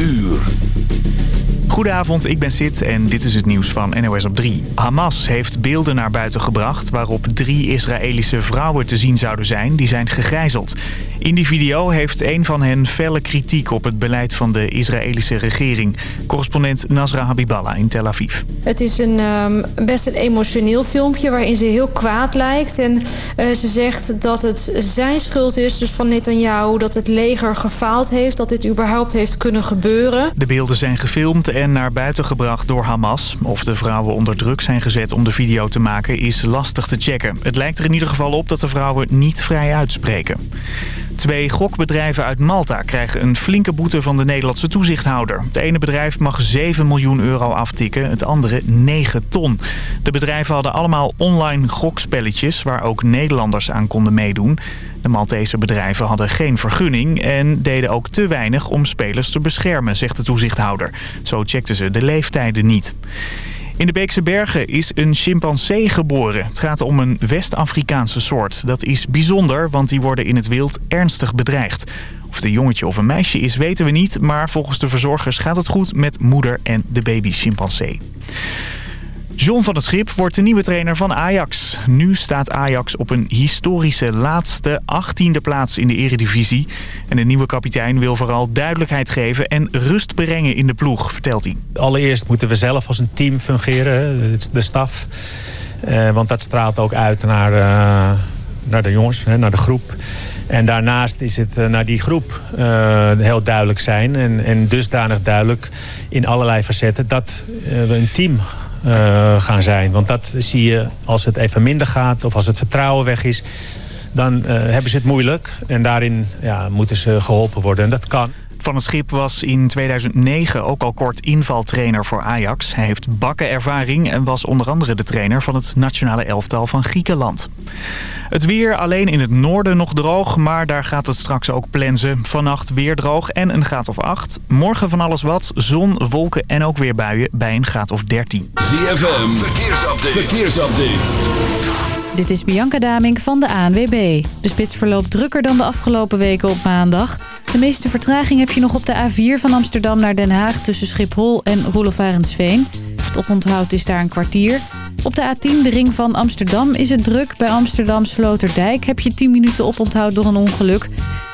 uur. Goedenavond, ik ben Sid en dit is het nieuws van NOS op 3. Hamas heeft beelden naar buiten gebracht waarop drie Israëlische vrouwen te zien zouden zijn. Die zijn gegijzeld. In die video heeft een van hen felle kritiek op het beleid van de Israëlische regering. Correspondent Nasra Habiballah in Tel Aviv. Het is een, um, best een emotioneel filmpje waarin ze heel kwaad lijkt. En uh, ze zegt dat het zijn schuld is, dus van Netanyahu, dat het leger gefaald heeft. Dat dit überhaupt heeft kunnen gebeuren. De beelden zijn gefilmd en naar buiten gebracht door Hamas. Of de vrouwen onder druk zijn gezet om de video te maken is lastig te checken. Het lijkt er in ieder geval op dat de vrouwen niet vrij uitspreken. Twee gokbedrijven uit Malta krijgen een flinke boete van de Nederlandse toezichthouder. Het ene bedrijf mag 7 miljoen euro aftikken, het andere 9 ton. De bedrijven hadden allemaal online gokspelletjes waar ook Nederlanders aan konden meedoen. De Maltese bedrijven hadden geen vergunning en deden ook te weinig om spelers te beschermen, zegt de toezichthouder. Zo checkten ze de leeftijden niet. In de Beekse Bergen is een chimpansee geboren. Het gaat om een West-Afrikaanse soort. Dat is bijzonder, want die worden in het wild ernstig bedreigd. Of het een jongetje of een meisje is, weten we niet. Maar volgens de verzorgers gaat het goed met moeder en de baby chimpansee. John van het Schip wordt de nieuwe trainer van Ajax. Nu staat Ajax op een historische laatste 18e plaats in de eredivisie. En de nieuwe kapitein wil vooral duidelijkheid geven en rust brengen in de ploeg, vertelt hij. Allereerst moeten we zelf als een team fungeren, de staf. Eh, want dat straalt ook uit naar, uh, naar de jongens, naar de groep. En daarnaast is het uh, naar die groep heel duidelijk zijn. En, en dusdanig duidelijk in allerlei facetten dat we een team gaan zijn. Want dat zie je als het even minder gaat of als het vertrouwen weg is... dan uh, hebben ze het moeilijk en daarin ja, moeten ze geholpen worden. En dat kan. Van het Schip was in 2009 ook al kort invaltrainer voor Ajax. Hij heeft bakkenervaring en was onder andere de trainer van het nationale elftal van Griekenland. Het weer alleen in het noorden nog droog, maar daar gaat het straks ook plensen. Vannacht weer droog en een graad of 8. Morgen van alles wat, zon, wolken en ook weer buien bij een graad of 13. ZFM, verkeersupdate. verkeersupdate. Dit is Bianca Damink van de ANWB. De spits verloopt drukker dan de afgelopen weken op maandag. De meeste vertraging heb je nog op de A4 van Amsterdam naar Den Haag... tussen Schiphol en Roelofarensveen. Het oponthoud is daar een kwartier. Op de A10, de ring van Amsterdam, is het druk. Bij Amsterdam Sloterdijk heb je 10 minuten oponthoud door een ongeluk.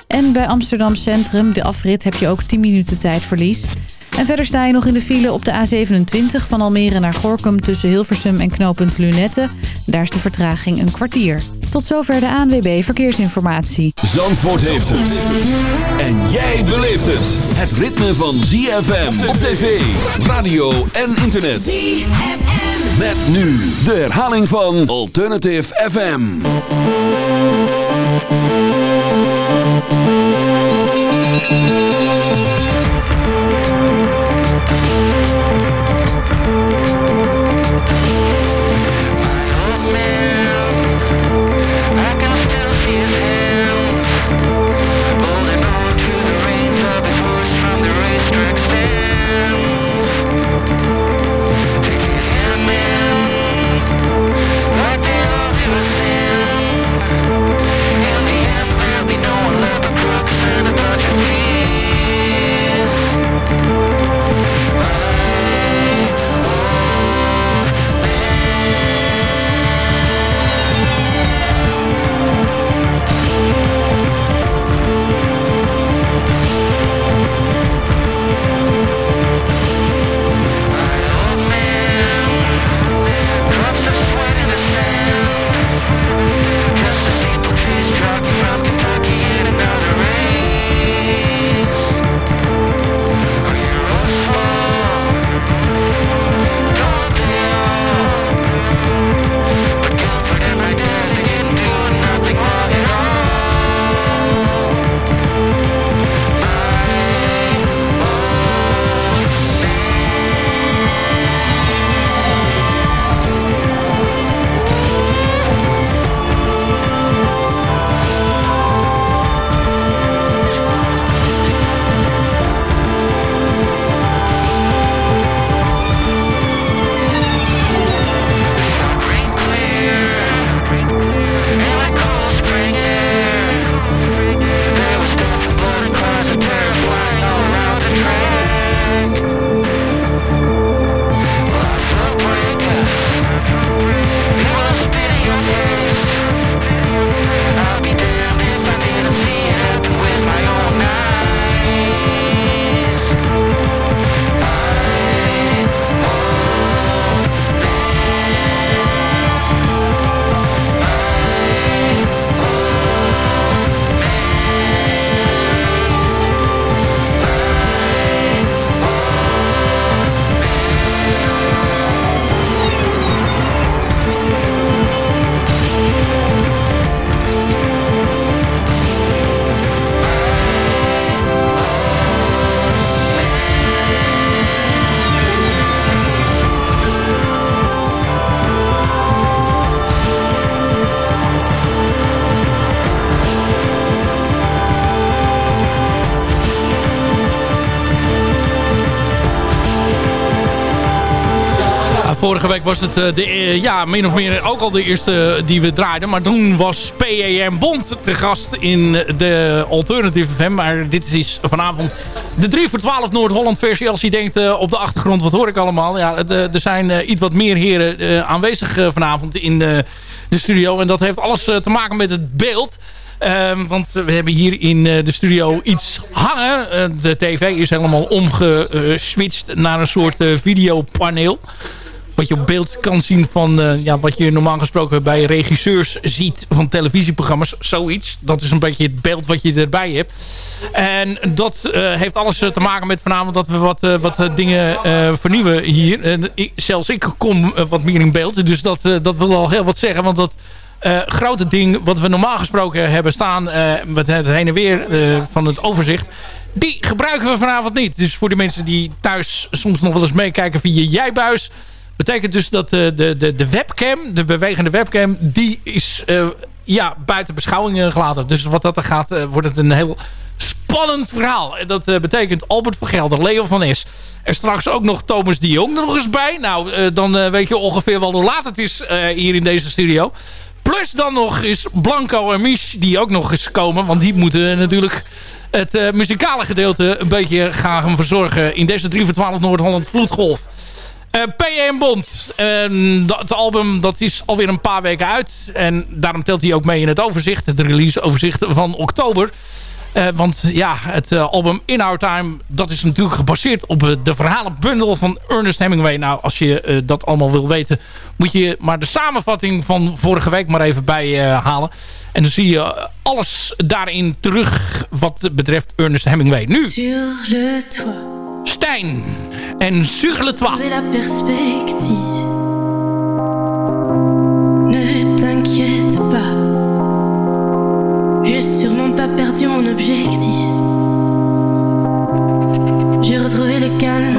En bij Amsterdam Centrum, de afrit, heb je ook 10 minuten tijdverlies... En verder sta je nog in de file op de A27 van Almere naar Gorkum tussen Hilversum en knooppunt Lunette. Daar is de vertraging een kwartier. Tot zover de ANWB Verkeersinformatie. Zandvoort heeft het. En jij beleeft het. Het ritme van ZFM op tv, radio en internet. ZFM. Met nu de herhaling van Alternative FM. Vorige week was het de, ja, min of meer ook al de eerste die we draaiden. Maar toen was PAM Bond te gast in de Alternative FM. Maar dit is vanavond de 3 voor 12 Noord-Holland versie. Als je denkt op de achtergrond, wat hoor ik allemaal? Ja, er zijn iets wat meer heren aanwezig vanavond in de studio. En dat heeft alles te maken met het beeld. Ehm, want we hebben hier in de studio iets hangen. de tv is helemaal omgeswitcht naar een soort videopaneel wat je op beeld kan zien van uh, ja, wat je normaal gesproken bij regisseurs ziet van televisieprogramma's. Zoiets. Dat is een beetje het beeld wat je erbij hebt. En dat uh, heeft alles te maken met vanavond dat we wat, wat dingen vernieuwen hier. Ik, zelfs ik kom wat meer in beeld. Dus dat, dat wil al heel wat zeggen. Want dat grote ding wat we normaal gesproken hebben staan... met het heen en weer van het overzicht... Die gebruiken we vanavond niet. Dus voor de mensen die thuis soms nog wel eens meekijken via Jijbuis... Betekent dus dat de, de, de, de webcam, de bewegende webcam, die is uh, ja, buiten beschouwing gelaten. Dus wat dat er gaat, wordt het een heel spannend verhaal. En dat betekent Albert van Gelder, Leo van Es. Er straks ook nog Thomas de Jong er nog eens bij. Nou, dan weet je ongeveer wel hoe laat het is hier in deze studio. Plus dan nog is Blanco en Mich die ook nog eens komen. Want die moeten natuurlijk het muzikale gedeelte een beetje gaan verzorgen... in deze 3 voor 12 Noord-Holland Vloedgolf. Uh, eh, PM Bond. Uh, dat album dat is alweer een paar weken uit. En daarom telt hij ook mee in het overzicht. Het releaseoverzicht van oktober. Uh, want ja, het uh, album In Our Time... dat is natuurlijk gebaseerd op de verhalenbundel van Ernest Hemingway. Nou, als je dat allemaal wil weten... moet je maar de samenvatting van vorige week maar even bijhalen. en dan zie je alles daarin terug... wat betreft Ernest Hemingway. Nu... Stijn en sur le la perspective. Ne t'inquiète pas. J'ai sûrement pas perdu mon objectif. J'ai retrouvé le calme,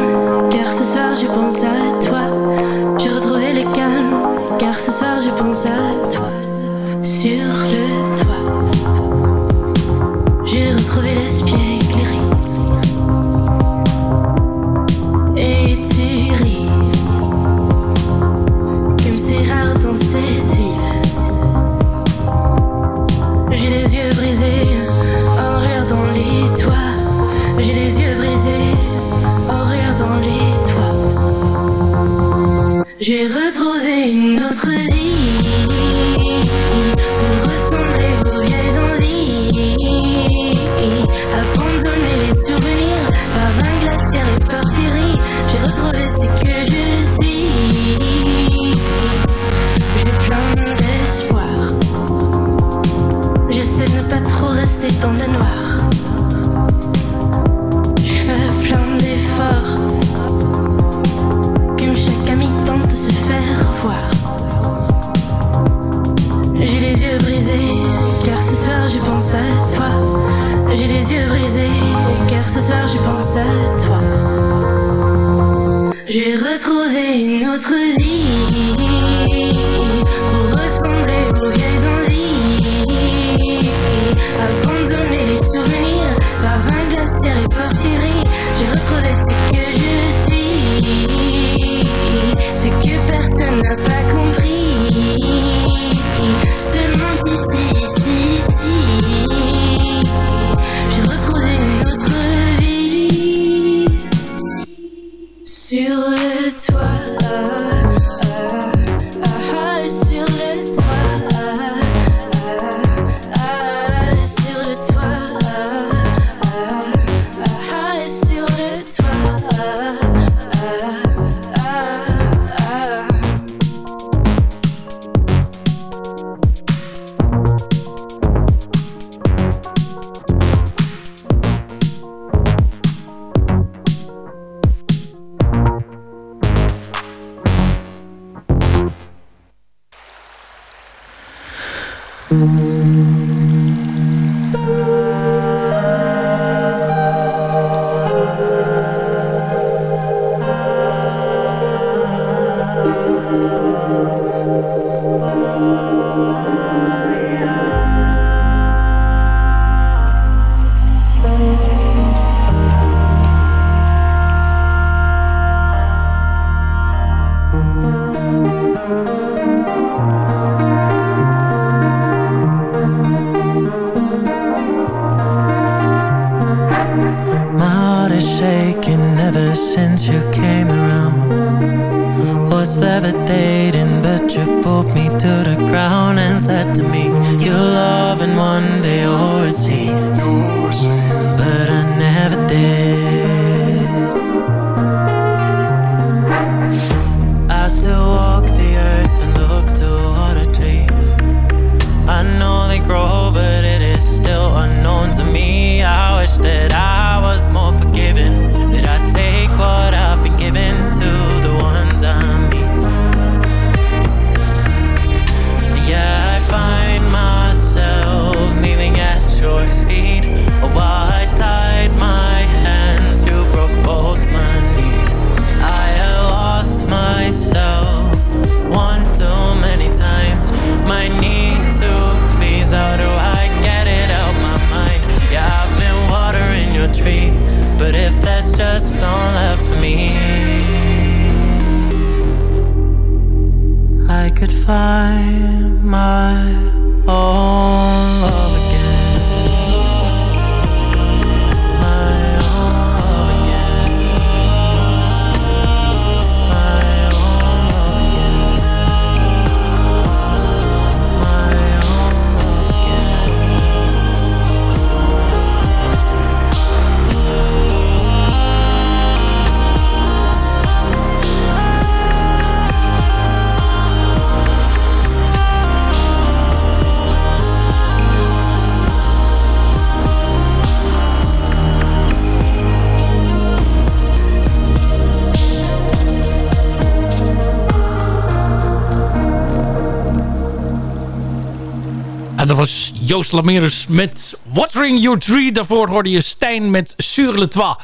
car ce soir je pense à toi. J'ai retrouvé le calme, car ce soir je pense à toi. Sur le toit, J'ai retrouvé une autre vie pour ressembler aux vieilles envies. Abandonner les souvenirs par un glaciaire et partir. J'ai retrouvé ce que je suis. J'ai plein d'espoir. J'essaie de ne pas trop rester dans le noir. Ever since you came around. Was levitating, but you pulled me to the ground and said to me, You'll love and one day you'll receive. But I never did. Find my Dat was Joost Lamerus met Watering Your Tree. Daarvoor hoorde je Stijn met Sur le Toit.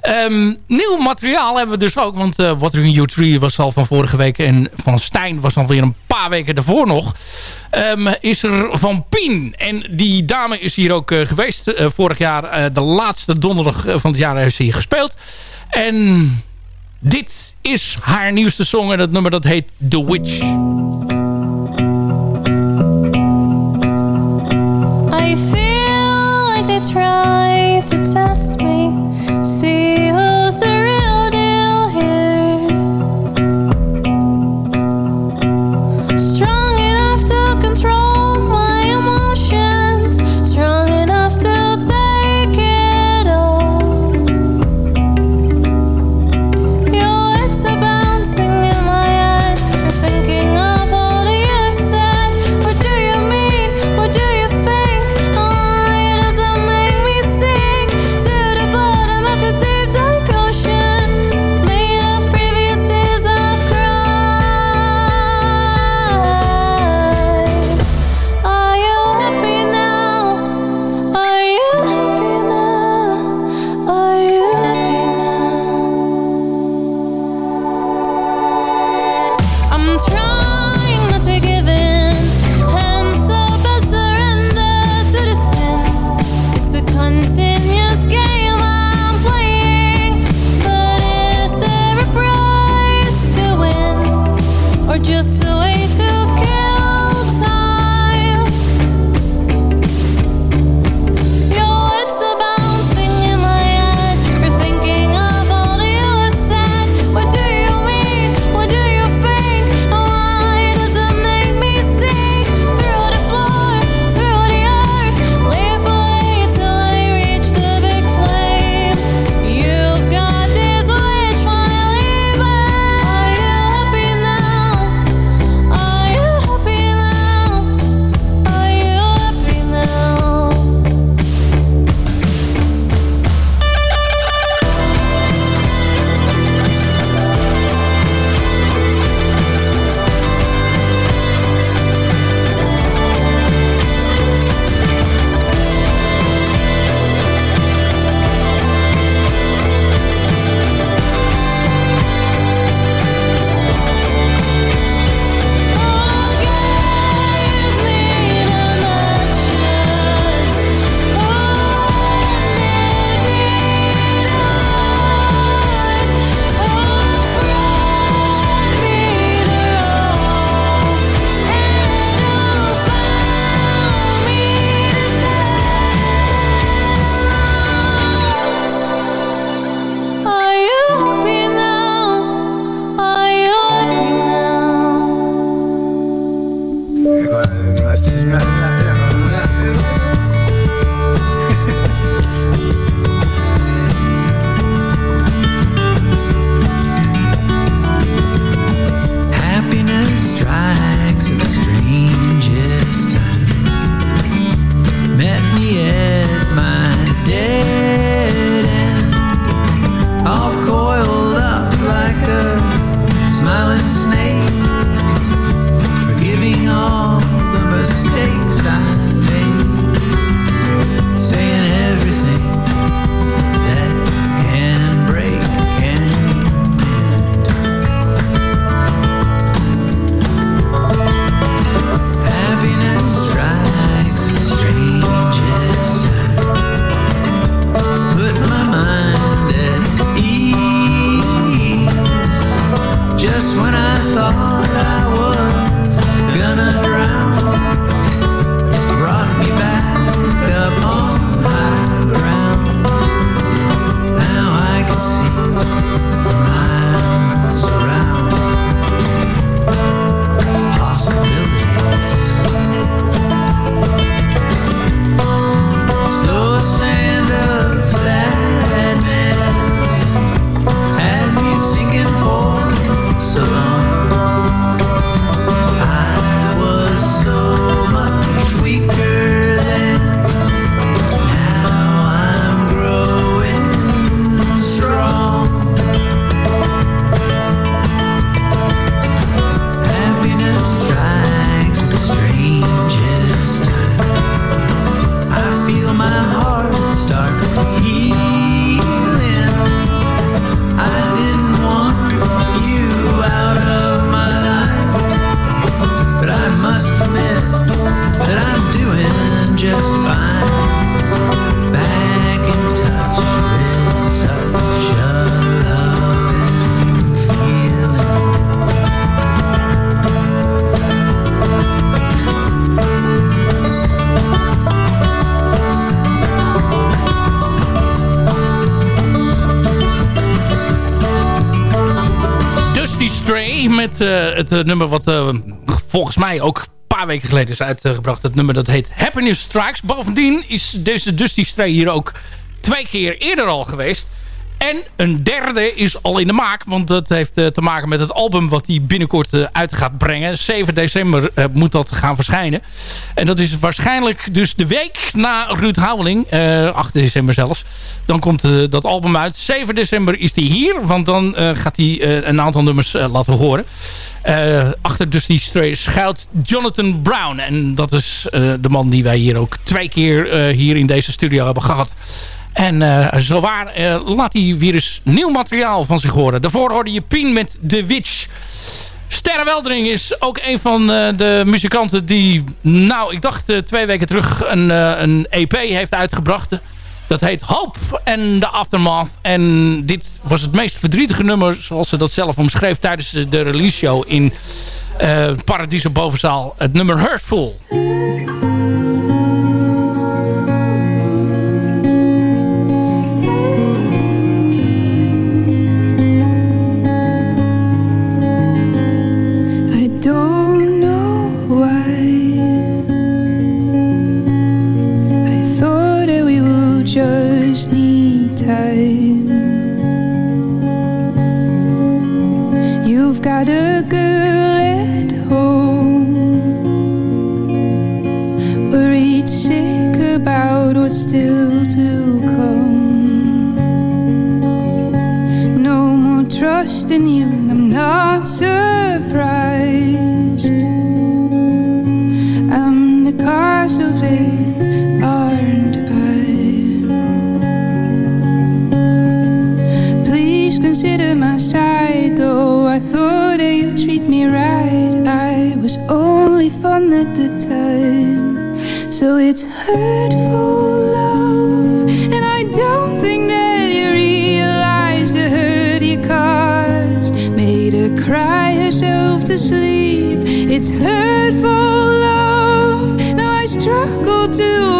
Ehm, nieuw materiaal hebben we dus ook. Want eh, Watering Your Tree was al van vorige week. En van Stijn was alweer een paar weken daarvoor nog. Ehm, is er van Pien. En die dame is hier ook eh, geweest. eh, vorig jaar, de laatste donderdag van het jaar heeft ze hier gespeeld. En dit is haar nieuwste song. En dat nummer dat heet The Witch. life Stray met eh, het eh, nummer wat eh, volgens mij ook een paar weken geleden is uitgebracht. Het nummer dat heet Happiness Strikes. Bovendien is deze Dusty Stray hier ook twee keer eerder al geweest. En een derde is al in de maak. Want dat heeft te maken met het album wat hij binnenkort uit gaat brengen. 7 december moet dat gaan verschijnen. En dat is waarschijnlijk dus de week na Ruud Houweling. 8 december zelfs. Dan komt dat album uit. 7 december is hij hier. Want dan gaat hij een aantal nummers laten horen. achter dus die schuilt Jonathan Brown. En dat is de man die wij hier ook twee keer hier in deze studio hebben gehad. En uh, zowaar uh, laat hij weer eens nieuw materiaal van zich horen. Daarvoor hoorde je Pien met The Witch. Sterre Weldering is ook een van uh, de muzikanten die, nou, ik dacht twee weken terug een, een EP heeft uitgebracht. Dat heet Hope en The Aftermath. En dit was het meest verdrietige nummer, zoals ze dat zelf omschreef tijdens de release show in Paradiso Bovenzaal. Het nummer Hurtful. Got a girl at home, worried sick about what's still to come. No more trust in you, and I'm not surprised. I'm the cause of it, so it's hurtful love, and I don't think that you realize the hurt you caused. Made her cry herself to sleep. It's hurtful love. Now I struggle to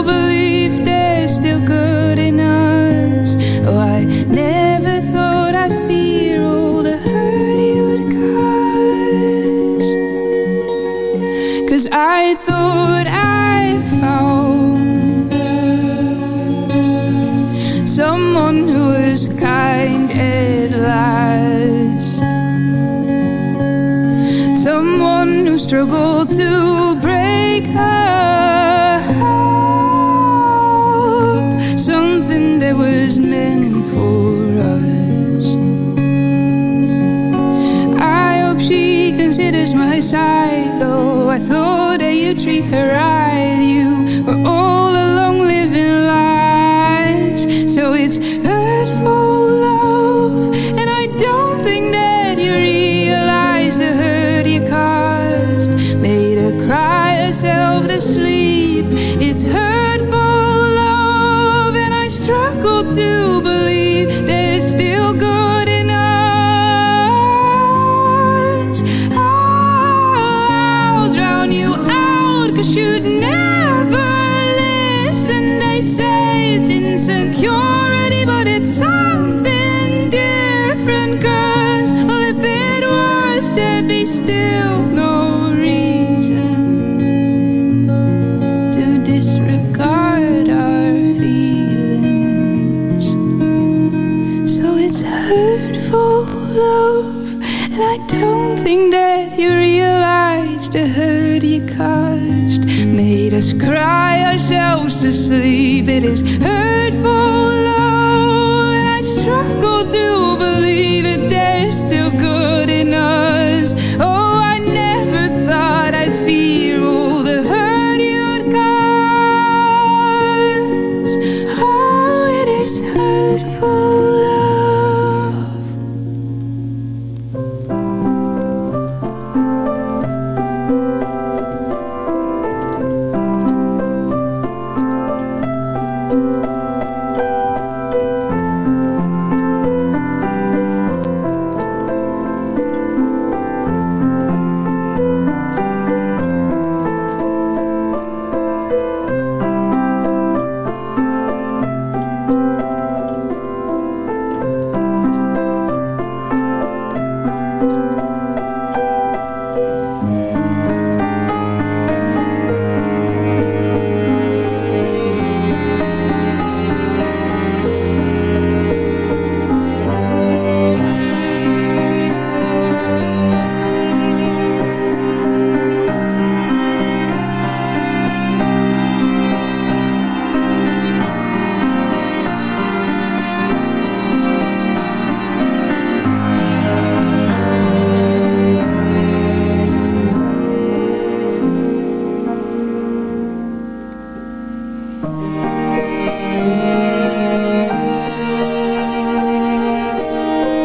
Struggled to break her heart. Something that was meant for us. I hope she considers my side, though I thought that you treat her right. Us cry ourselves to sleep. It is hurtful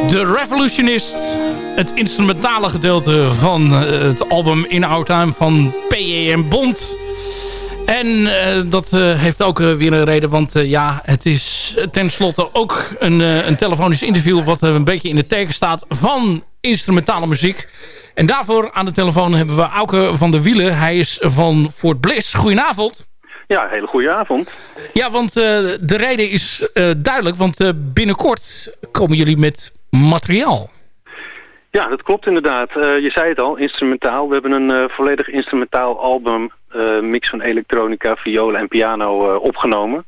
The Revolutionist, het instrumentale gedeelte van eh, het album In Our Time van P.A.M. Bond. En eh, dat eh, heeft ook weer een reden, want ja, het is tenslotte ook een, een telefonisch interview... wat een beetje in de teken staat van instrumentale muziek. En daarvoor aan de telefoon hebben we Auke van der Wielen. Hij is van Fort Bliss. Goedenavond. Ja, hele goede avond. Ja, want eh, de reden is eh, duidelijk, want eh, binnenkort komen jullie met materiaal. Ja, dat klopt inderdaad. Je zei het al, instrumentaal. We hebben een volledig instrumentaal album, mix van elektronica, violen en piano opgenomen.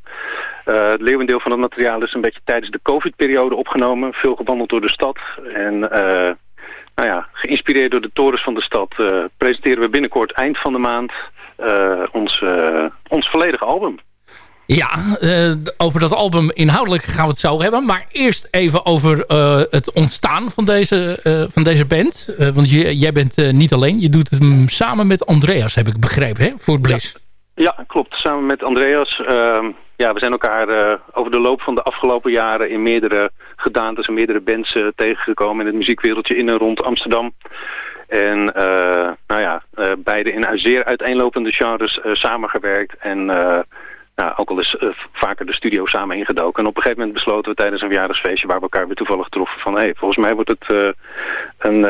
Eh, het leeuwendeel van het materiaal is een beetje tijdens de covid-periode opgenomen. Veel gewandeld door de stad. En nou ja, geïnspireerd door de torens van de stad presenteren we binnenkort eind van de maand ons, eh, ons volledige album. Ja, eh, over dat album inhoudelijk gaan we het zo hebben. Maar eerst even over eh, het ontstaan van deze, eh, van deze band. Eh, want je, jij bent eh, niet alleen. Je doet het samen met Andreas, heb ik begrepen, hè? Voor Bliss. Ja, klopt. Samen met Andreas. ehm, ja, we zijn elkaar eh, over de loop van de afgelopen jaren in meerdere gedaantes en meerdere bands eh, tegengekomen in het muziekwereldje in en rond Amsterdam. En eh, nou ja, eh, beide in zeer uiteenlopende genres eh, samengewerkt en nou, ook al eh, vaker de studio samen ingedoken. En op een gegeven moment besloten we tijdens een verjaardagsfeestje waar we elkaar weer toevallig troffen van hé, hey, volgens mij wordt het, een,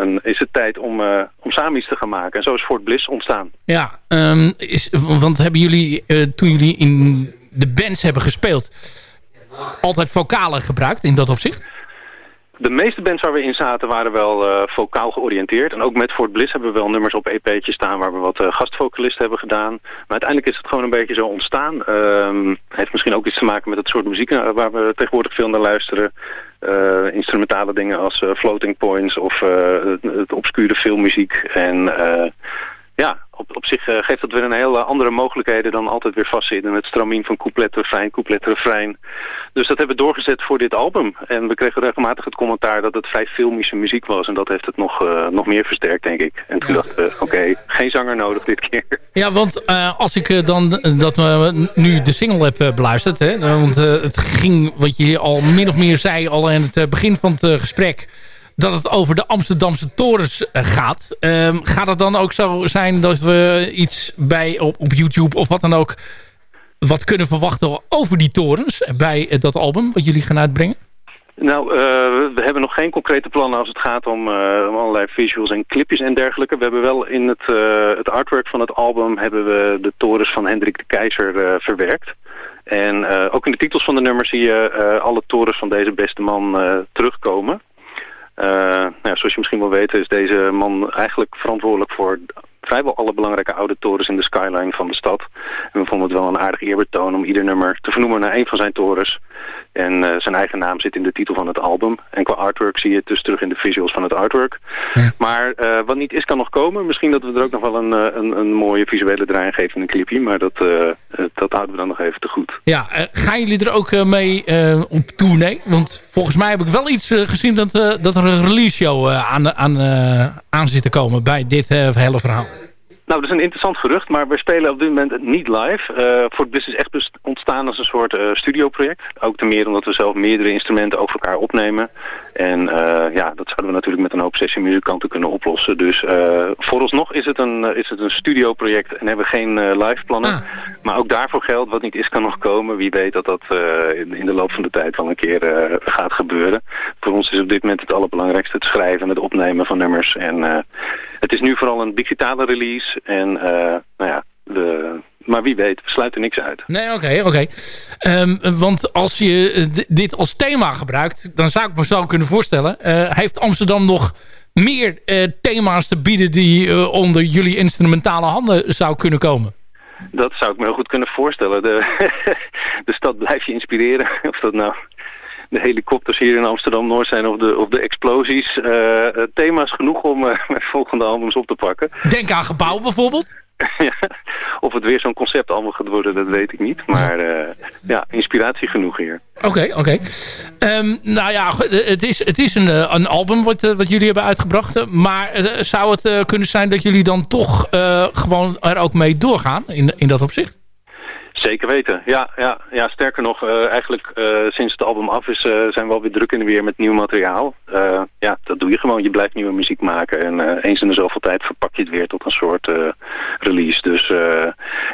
een, is het tijd om, om samen iets te gaan maken. En zo is Fort Bliss ontstaan. Ja, ehm, is, want hebben jullie, toen jullie in de bands hebben gespeeld... altijd vocalen gebruikt in dat opzicht? De meeste bands waar we in zaten waren wel eh vocaal georiënteerd. En ook met Fort Bliss hebben we wel nummers op EP'tjes staan waar we wat eh, gastvocalisten hebben gedaan. Maar uiteindelijk is het gewoon een beetje zo ontstaan. Ehm heeft misschien ook iets te maken met het soort muziek eh, waar we tegenwoordig veel naar luisteren. Instrumentale dingen als floating points of het, het obscure filmmuziek. En ja, op, op zich eh, geeft dat weer een hele andere mogelijkheden dan altijd weer vastzitten met stramien van couplet, refrein, couplet, refrein. Dus dat hebben we doorgezet voor dit album. En we kregen regelmatig het commentaar dat het vrij filmische muziek was. En dat heeft het nog, eh, nog meer versterkt, denk ik. En toen dachten we, oké, geen zanger nodig dit keer. Ja, want eh, als ik dan dat we nu de single heb beluisterd... Hè, want het ging, wat je al min of meer zei al in het begin van het gesprek... dat het over de Amsterdamse torens eh, gaat. Ehm, gaat het dan ook zo zijn dat we iets bij op, op YouTube of wat dan ook... wat kunnen verwachten over die torens bij eh, dat album wat jullie gaan uitbrengen? Nou, eh, we hebben nog geen concrete plannen als het gaat om, allerlei visuals en clipjes en dergelijke. We hebben wel in het, het artwork van het album hebben we de torens van Hendrik de Keizer verwerkt. En ook in de titels van de nummers zie je alle torens van deze beste man terugkomen. Eh, nou zoals je misschien wel weet is deze man eigenlijk verantwoordelijk voor vrijwel alle belangrijke oude torens in de skyline van de stad. En we vonden het wel een aardig eerbetoon om ieder nummer te vernoemen naar een van zijn torens. En eh, zijn eigen naam zit in de titel van het album. En qua artwork zie je het dus terug in de visuals van het artwork. Maar eh, wat niet is, kan nog komen. Misschien dat we er ook nog wel een, eh, een, een mooie visuele draai geven in een clipje. Maar dat, dat houden we dan nog even te goed. Ja, gaan jullie er ook mee op tournee? Want volgens mij heb ik wel iets gezien dat, dat er een release show aan, aan, aan zit te komen bij dit hele verhaal. Nou, dat is een interessant gerucht, maar we spelen op dit moment niet live. Eh Fort Bliss is echt ontstaan als een soort eh, studioproject. Ook te meer omdat we zelf meerdere instrumenten over elkaar opnemen. En eh, ja, dat zouden we natuurlijk met een hoop sessiemuzikanten kunnen oplossen. Dus vooralsnog is het een, is het een studioproject en hebben we geen live plannen. Maar ook daarvoor geldt, wat niet is kan nog komen. Wie weet dat dat in, de loop van de tijd wel een keer gaat gebeuren. Voor ons is op dit moment het allerbelangrijkste het schrijven en het opnemen van nummers. En het is nu vooral een digitale release. En eh, nou ja, de, maar wie weet, we sluiten niks uit. Nee, oké, oké. Ehm, want als je eh, di- dit als thema gebruikt, dan zou ik me zo kunnen voorstellen. eh, heeft Amsterdam nog meer thema's te bieden die onder jullie instrumentale handen zou kunnen komen? Dat zou ik me heel goed kunnen voorstellen. De, de stad blijft je inspireren. Of dat nou de helikopters hier in Amsterdam-Noord zijn of de, of de explosies. Eh, eh, thema's genoeg om eh, mijn volgende albums op te pakken. Denk aan gebouwen bijvoorbeeld. Of het weer zo'n conceptalbum gaat worden, dat weet ik niet. Maar ja, inspiratie genoeg hier. Oké, oké. Ehm, nou ja, het is, het is een, een album wat, wat jullie hebben uitgebracht. Maar zou het kunnen zijn dat jullie dan toch gewoon er ook mee doorgaan in, in dat opzicht? Zeker weten, ja. ja, ja sterker nog, eh, eigenlijk eh, sinds het album af is, eh, zijn we alweer druk in de weer met nieuw materiaal. Ja, dat doe je gewoon. Je blijft nieuwe muziek maken. En eens in de zoveel tijd verpak je het weer tot een soort release. Dus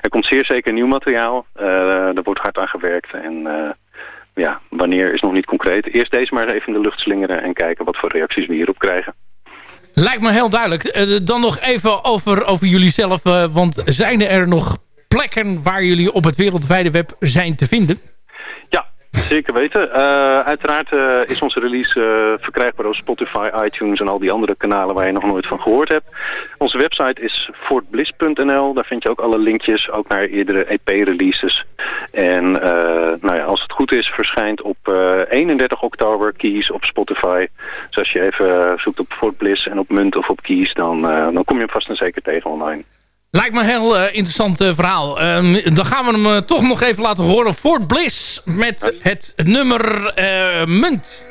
er komt zeer zeker nieuw materiaal. Er wordt hard aan gewerkt. En ja, wanneer is nog niet concreet. Eerst deze maar even in de lucht slingeren en kijken wat voor reacties we hierop krijgen. Lijkt me heel duidelijk. Dan nog even over, over jullie zelf. want zijn er nog plekken waar jullie op het wereldwijde web zijn te vinden? Ja, zeker weten. Eh, uiteraard eh, is onze release eh, verkrijgbaar op Spotify, iTunes en al die andere kanalen waar je nog nooit van gehoord hebt. Onze website is fortbliss.nl. Daar vind je ook alle linkjes, ook naar eerdere EP-releases. En nou ja, als het goed is, verschijnt op eh, 31 oktober Keys op Spotify. Dus als je even zoekt op Fort Bliss en op Munt of op Keys, dan, dan kom je hem vast en zeker tegen online. Lijkt me een heel eh, interessant eh, verhaal. Ehm, dan gaan we hem eh, toch nog even laten horen. Fort Bliss met het nummer Munt.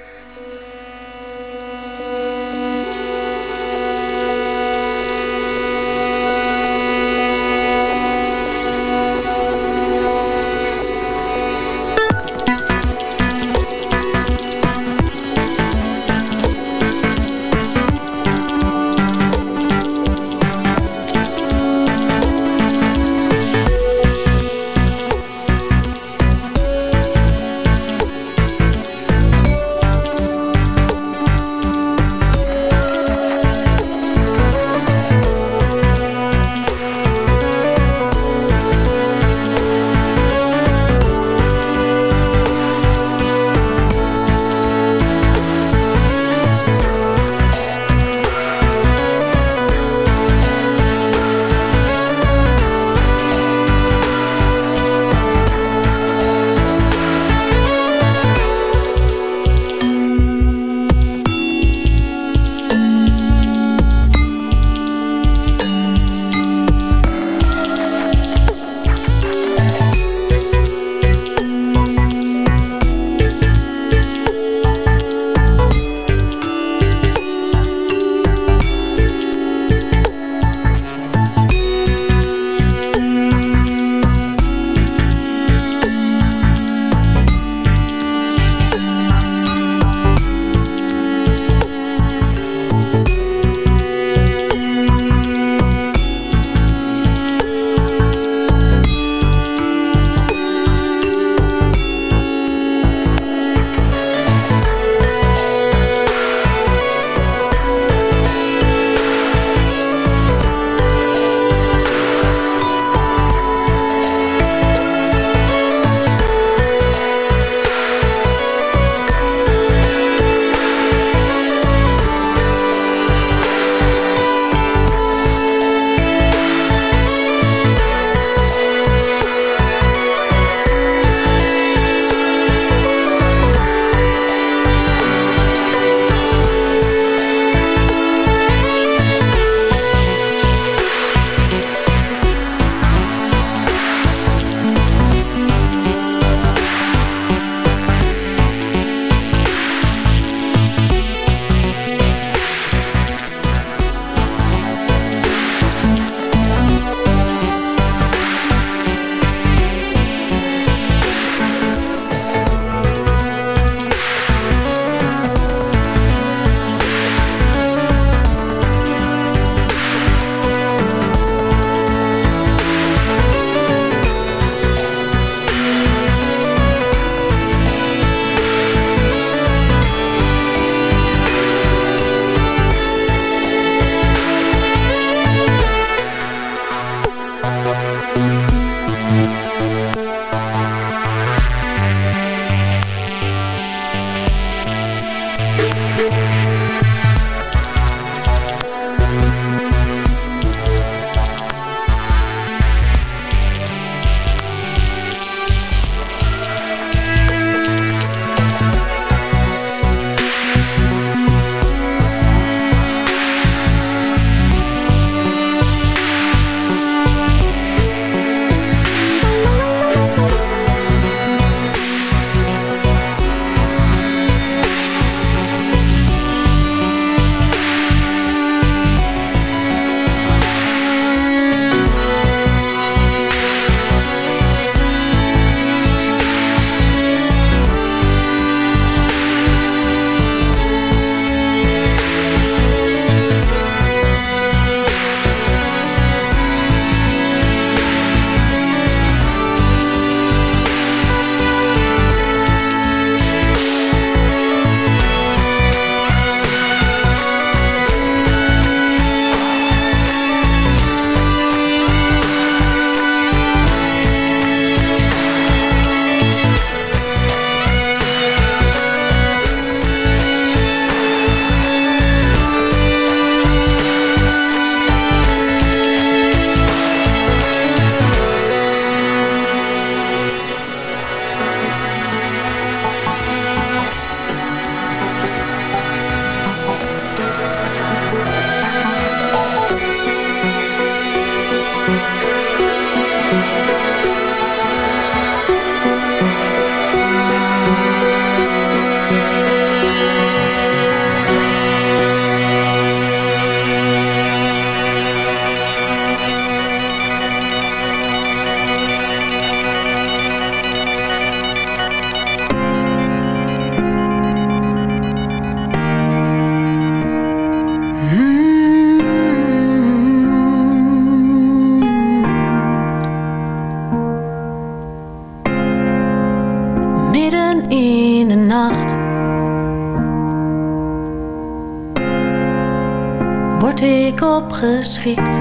Ik opgeschrikt.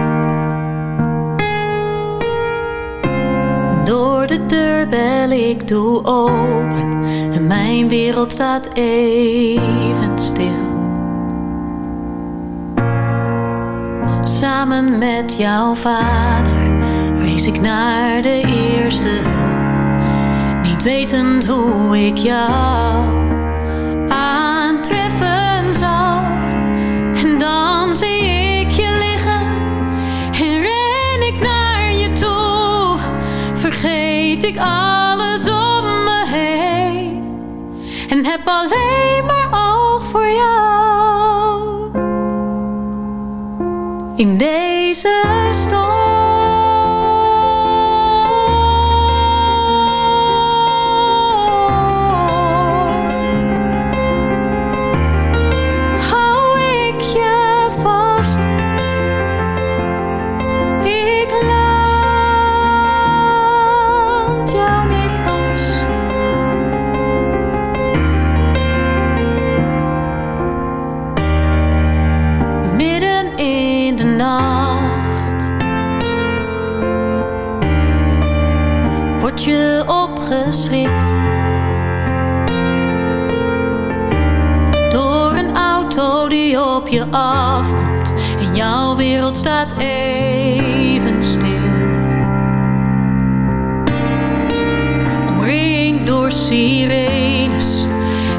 Door de deur bel ik doe open en mijn wereld staat even stil. Samen met jouw vader reis ik naar de eerste hulp, niet wetend hoe ik jou ik alles om me heen en heb alleen maar oog voor jou. In deze op je afkomt en jouw wereld staat even stil. Omringd door sirenes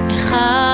en chaos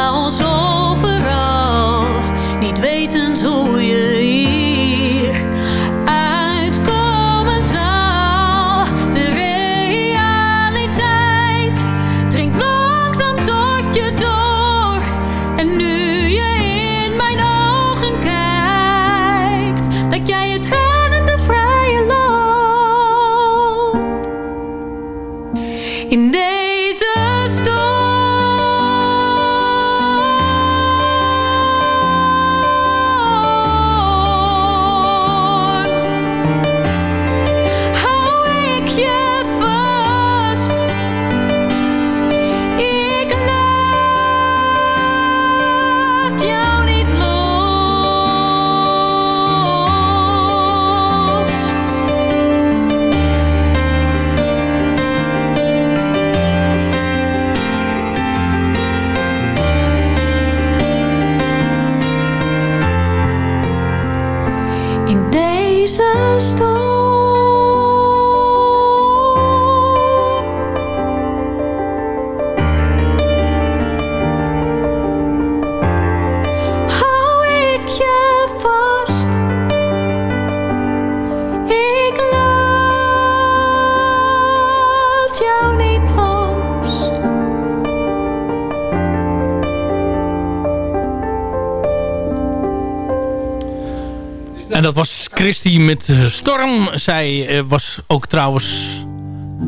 Christy met Storm. Zij eh, was ook trouwens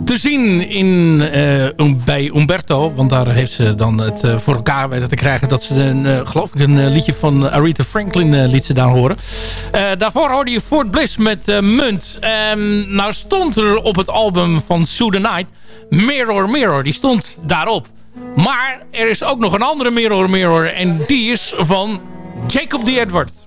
te zien in, eh, um- bij Umberto. Want daar heeft ze dan het eh, voor elkaar weten te krijgen... dat ze een, geloof ik een liedje van Aretha Franklin liet ze daar horen. Daarvoor hoorde je Fort Bliss met Munt. Ehm, nou stond er op het album van Sue the Night... Mirror Mirror, die stond daarop. Maar er is ook nog een andere Mirror Mirror... en die is van Jacob D. Edward.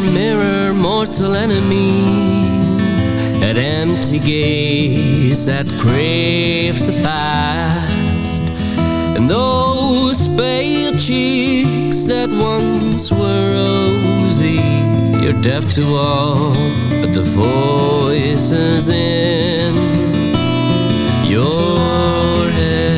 Mirror, mortal enemy, that empty gaze that craves the past, and those pale cheeks that once were rosy. You're deaf to all but the voices in your head.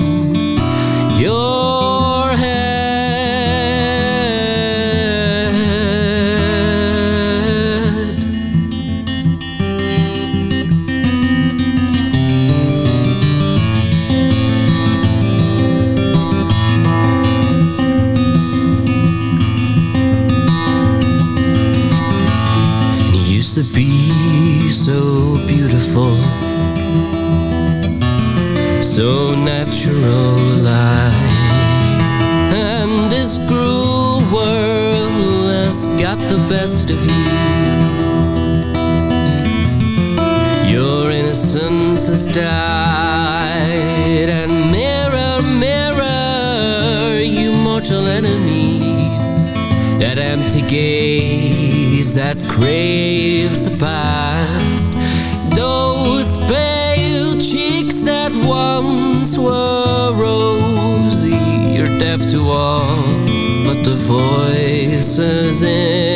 died. And mirror, mirror, you mortal enemy that empty gaze that craves the past those pale cheeks that once were rosy you're deaf to all but the voices in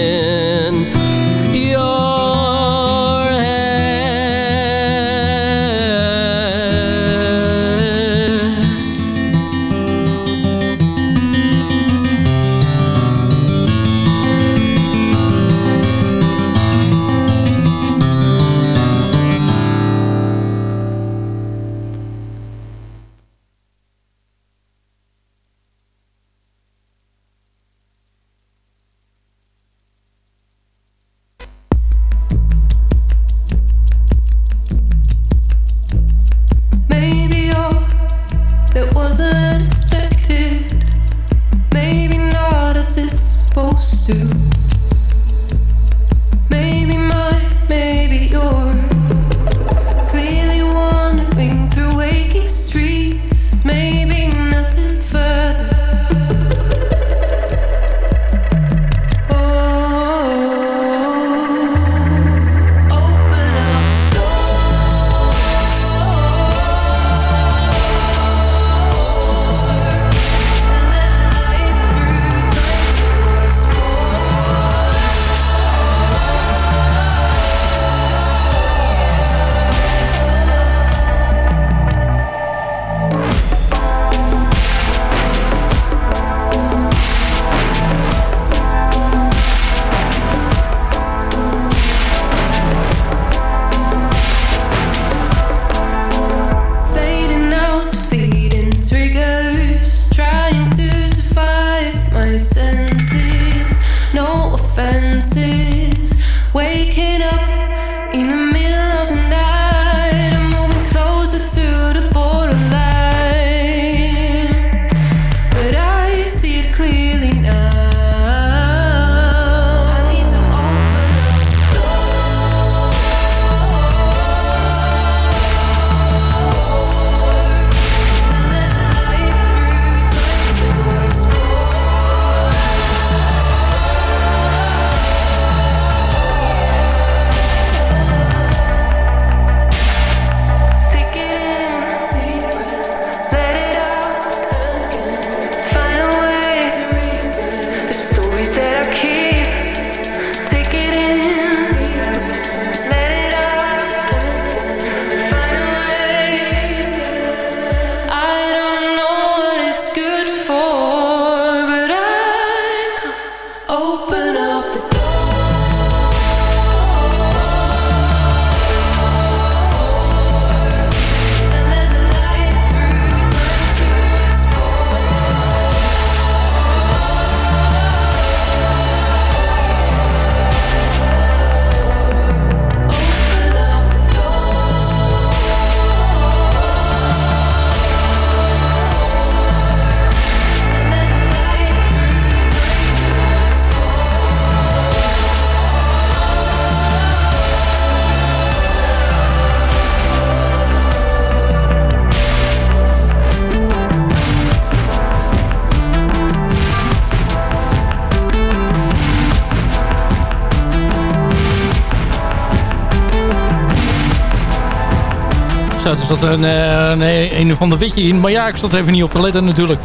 zat een, uh, een, een van de witje in. Maar ja, ik zat even niet op te letten natuurlijk.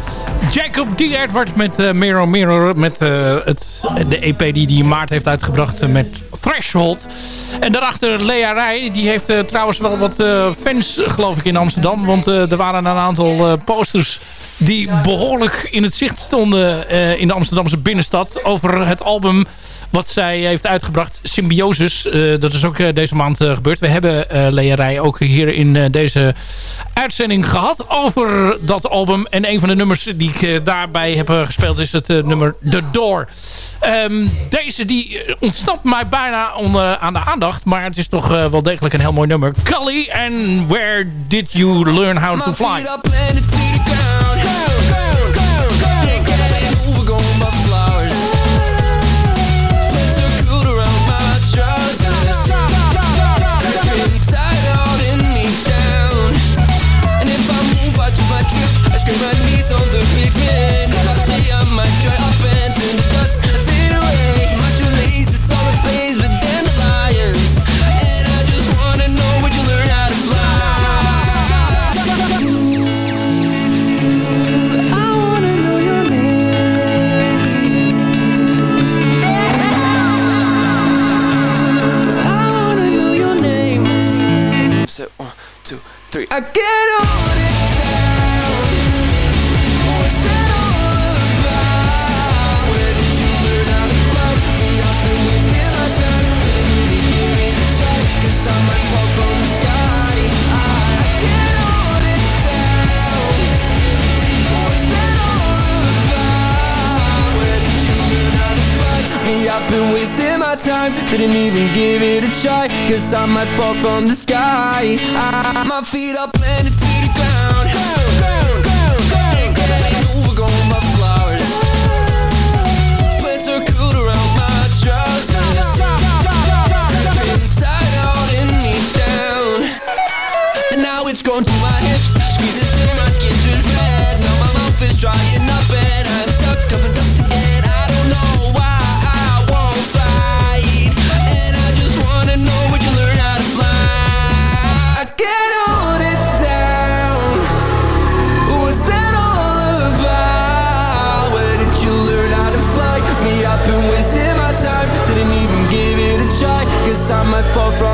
Jacob D. Edward met uh, Mirror Mirror. Met het, de EP die hij in maart heeft uitgebracht met Threshold. En daarachter Lea Rij. Die heeft trouwens wel wat fans geloof ik in Amsterdam. Want er waren een aantal posters die behoorlijk in het zicht stonden in de Amsterdamse binnenstad. Over het album wat zij heeft uitgebracht. Symbiosis, uh, dat is ook uh, deze maand uh, gebeurd. We hebben Rij ook hier in deze uitzending gehad over dat album. En een van de nummers die ik daarbij heb gespeeld is het nummer The Door. Um, deze die ontsnapt mij bijna onder, aan de aandacht. Maar het is toch wel degelijk een heel mooi nummer. Cully and Where Did You Learn How to Fly? three. I can't hold it down. What's that all about? Where did you learn how to me? I've been wasting my time. Give me from the sky. I, I can't hold it down. What's that all about? Where did you learn how to me? I've been wasting didn't even give it a try Cause I might fall from the sky. I, My feet are planted to the ground Fuck from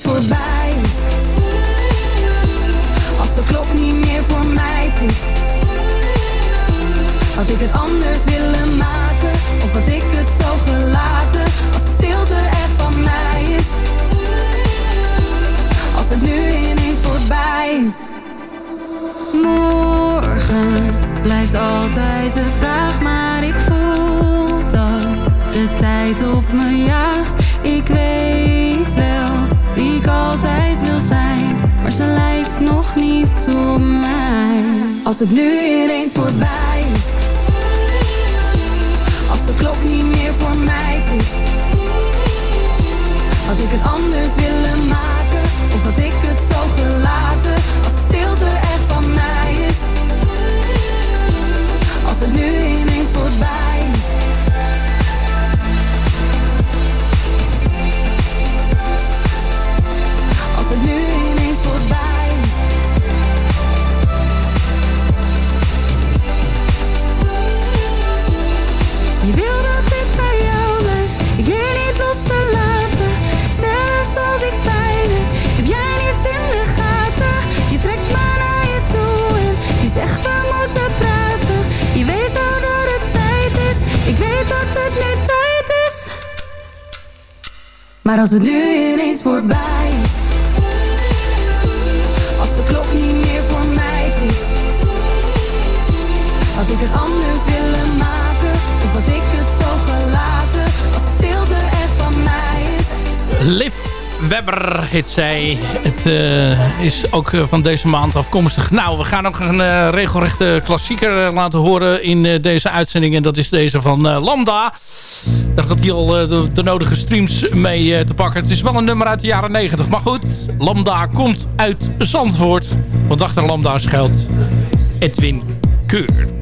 voorbij is. Als de klok niet meer voor mij tikt. Had ik het anders willen maken Of had ik het zo gelaten. Als de stilte echt van mij is. Als het nu ineens voorbij is. Morgen blijft altijd de vraag Maar ik voel dat de tijd op me jaagt. Ik weet lijkt nog niet op mij. Als het nu ineens voorbij is. Als de klok niet meer voor mij is, Als ik het anders willen maken. Of dat ik het Maar als het nu ineens voorbij Webber heet zij. Het eh, is ook eh, van deze maand afkomstig. Nou, we gaan nog een eh, regelrechte klassieker laten horen in deze uitzending. En dat is deze van Lambda. Daar gaat hij al de, de nodige streams mee te pakken. Het is wel een nummer uit de jaren 90. Maar goed, Lambda komt uit Zandvoort. Want achter Lambda schuilt Edwin Keur.